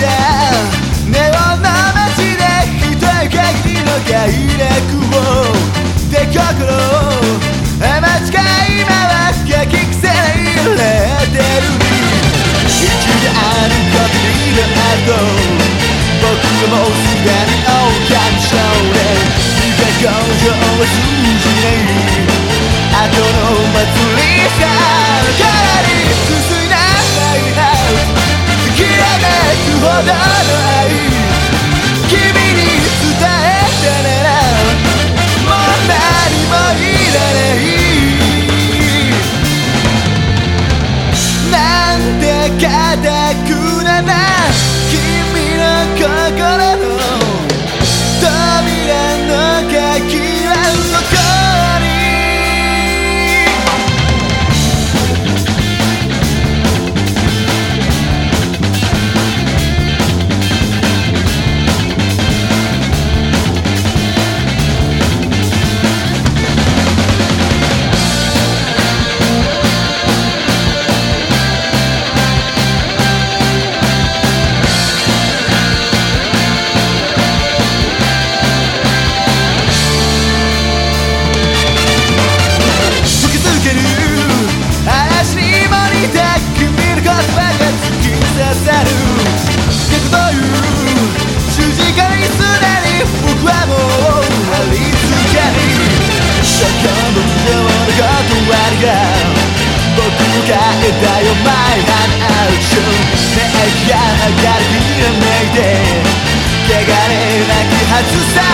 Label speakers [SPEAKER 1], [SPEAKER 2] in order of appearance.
[SPEAKER 1] 根をなめしで一限りの快楽をで心あまちか今はかきくせない揺れてる一時ある限りの後僕はもうすでに大ーカム少年理科工場は通じない君に伝えたならもう何もいらない。なんてたくなない。ねえ